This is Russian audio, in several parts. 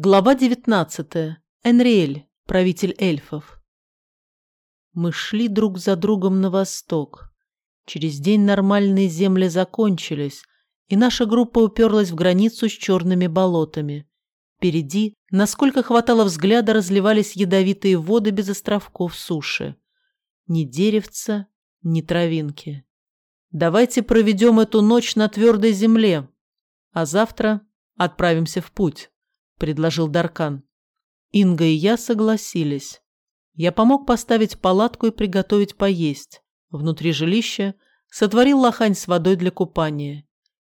Глава 19. Энриэль, правитель эльфов. Мы шли друг за другом на восток. Через день нормальные земли закончились, и наша группа уперлась в границу с черными болотами. Впереди, насколько хватало взгляда, разливались ядовитые воды без островков суши. Ни деревца, ни травинки. Давайте проведем эту ночь на твердой земле, а завтра отправимся в путь. — предложил Даркан. Инга и я согласились. Я помог поставить палатку и приготовить поесть. Внутри жилища сотворил лохань с водой для купания.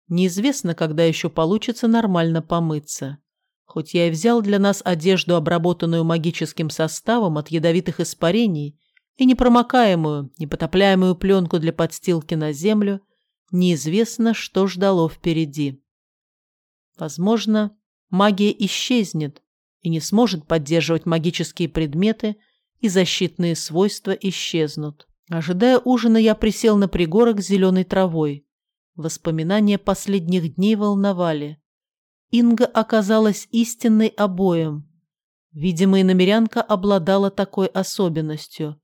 Неизвестно, когда еще получится нормально помыться. Хоть я и взял для нас одежду, обработанную магическим составом от ядовитых испарений, и непромокаемую, непотопляемую пленку для подстилки на землю, неизвестно, что ждало впереди. Возможно, магия исчезнет и не сможет поддерживать магические предметы, и защитные свойства исчезнут. Ожидая ужина, я присел на пригорок с зеленой травой. Воспоминания последних дней волновали. Инга оказалась истинной обоем. Видимо, и намерянка обладала такой особенностью.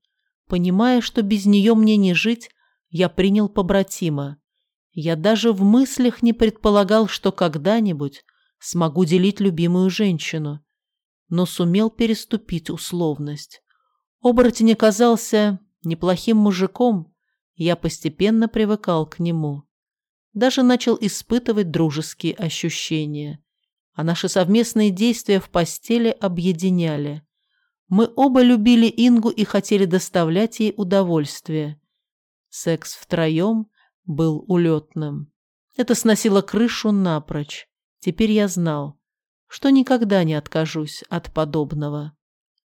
Понимая, что без нее мне не жить, я принял побратима. Я даже в мыслях не предполагал, что когда-нибудь смогу делить любимую женщину, но сумел переступить условность. Оборотень оказался неплохим мужиком, я постепенно привыкал к нему. Даже начал испытывать дружеские ощущения, а наши совместные действия в постели объединяли. Мы оба любили Ингу и хотели доставлять ей удовольствие. Секс втроем был улетным. Это сносило крышу напрочь. Теперь я знал, что никогда не откажусь от подобного.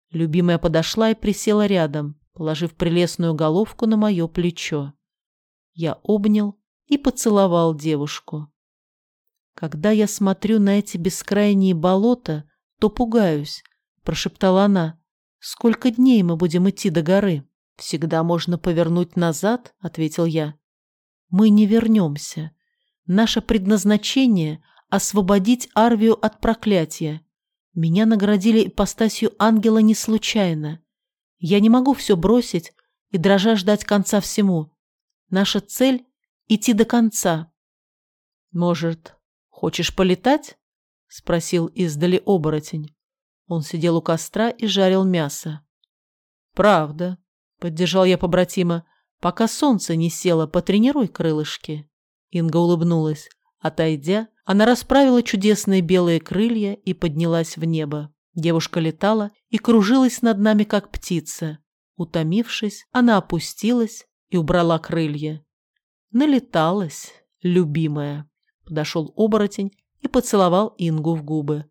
Любимая подошла и присела рядом, положив прелестную головку на мое плечо. Я обнял и поцеловал девушку. «Когда я смотрю на эти бескрайние болота, то пугаюсь», — прошептала она. «Сколько дней мы будем идти до горы?» «Всегда можно повернуть назад», — ответил я. «Мы не вернемся. Наше предназначение — освободить Арвию от проклятия. Меня наградили ипостасью ангела не случайно. Я не могу все бросить и дрожа ждать конца всему. Наша цель — идти до конца. «Может, хочешь полетать?» — спросил издали оборотень. Он сидел у костра и жарил мясо. «Правда», — поддержал я побратима, — «пока солнце не село, потренируй крылышки». Инга улыбнулась. Отойдя, она расправила чудесные белые крылья и поднялась в небо. Девушка летала и кружилась над нами, как птица. Утомившись, она опустилась и убрала крылья. Налеталась, любимая. Подошел оборотень и поцеловал Ингу в губы.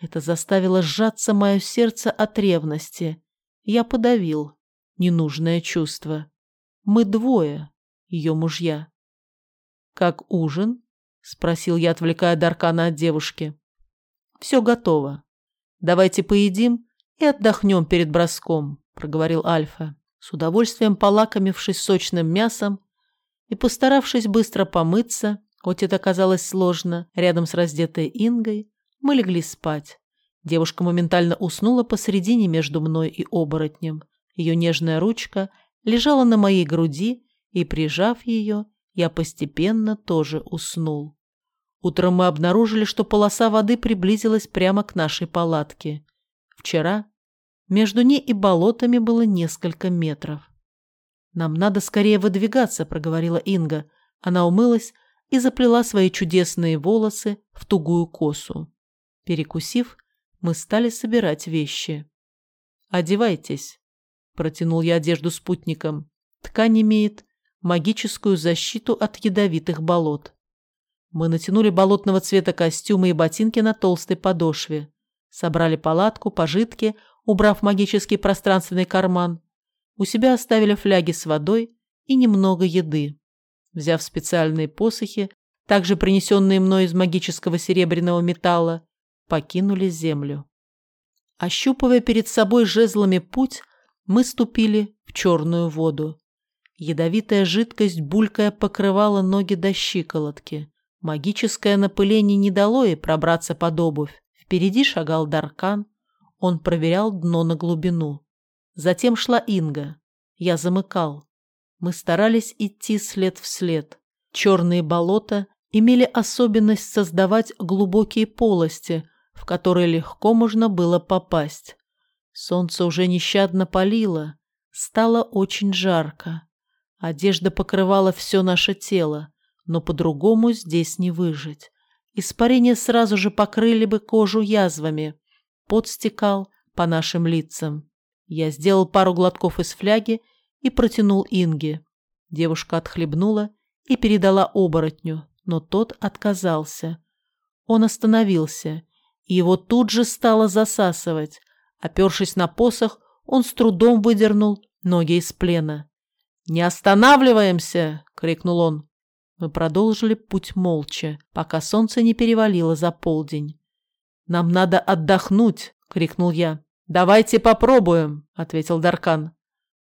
Это заставило сжаться мое сердце от ревности. Я подавил ненужное чувство. Мы двое, ее мужья. «Как ужин?» — спросил я, отвлекая Даркана от девушки. «Все готово. Давайте поедим и отдохнем перед броском», — проговорил Альфа, с удовольствием полакомившись сочным мясом и постаравшись быстро помыться, хоть это казалось сложно, рядом с раздетой Ингой, мы легли спать. Девушка моментально уснула посредине между мной и оборотнем. Ее нежная ручка лежала на моей груди, и, прижав ее, я постепенно тоже уснул. Утром мы обнаружили, что полоса воды приблизилась прямо к нашей палатке. Вчера между ней и болотами было несколько метров. «Нам надо скорее выдвигаться», — проговорила Инга. Она умылась и заплела свои чудесные волосы в тугую косу. Перекусив, мы стали собирать вещи. «Одевайтесь», — протянул я одежду спутникам. «Ткань имеет магическую защиту от ядовитых болот. Мы натянули болотного цвета костюмы и ботинки на толстой подошве, собрали палатку, пожитки, убрав магический пространственный карман. У себя оставили фляги с водой и немного еды. Взяв специальные посохи, также принесенные мной из магического серебряного металла, покинули землю. Ощупывая перед собой жезлами путь, мы ступили в черную воду. Ядовитая жидкость, булькая, покрывала ноги до щиколотки. Магическое напыление не дало ей пробраться под обувь. Впереди шагал Даркан, он проверял дно на глубину. Затем шла Инга. Я замыкал. Мы старались идти след в след. Черные болота имели особенность создавать глубокие полости, в которые легко можно было попасть. Солнце уже нещадно палило, стало очень жарко. Одежда покрывала все наше тело, но по-другому здесь не выжить. Испарения сразу же покрыли бы кожу язвами. Пот стекал по нашим лицам. Я сделал пару глотков из фляги и протянул Инге. Девушка отхлебнула и передала оборотню, но тот отказался. Он остановился, и его тут же стало засасывать. Опершись на посох, он с трудом выдернул ноги из плена. «Не останавливаемся!» — крикнул он. Мы продолжили путь молча, пока солнце не перевалило за полдень. «Нам надо отдохнуть!» — крикнул я. «Давайте попробуем!» — ответил Даркан.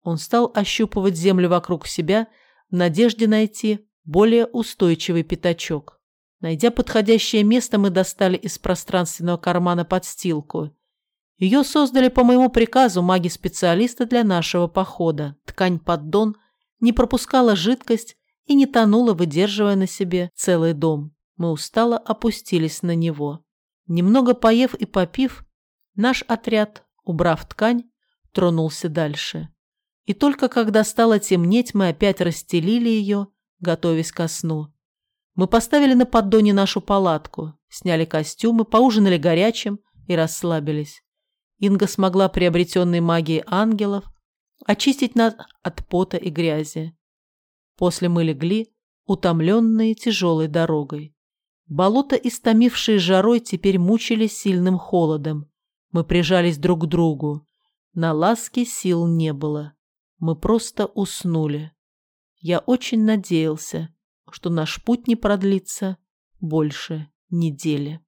Он стал ощупывать землю вокруг себя в надежде найти более устойчивый пятачок. Найдя подходящее место, мы достали из пространственного кармана подстилку. Ее создали по моему приказу маги-специалисты для нашего похода. Ткань-поддон не пропускала жидкость и не тонула, выдерживая на себе целый дом. Мы устало опустились на него. Немного поев и попив, наш отряд, убрав ткань, тронулся дальше. И только когда стало темнеть, мы опять расстелили ее, готовясь ко сну. Мы поставили на поддоне нашу палатку, сняли костюмы, поужинали горячим и расслабились. Инга смогла приобретенной магией ангелов очистить нас от пота и грязи. После мы легли, утомленные тяжелой дорогой. Болото, истомившие жарой, теперь мучили сильным холодом. Мы прижались друг к другу. На ласки сил не было. Мы просто уснули. Я очень надеялся, что наш путь не продлится больше недели.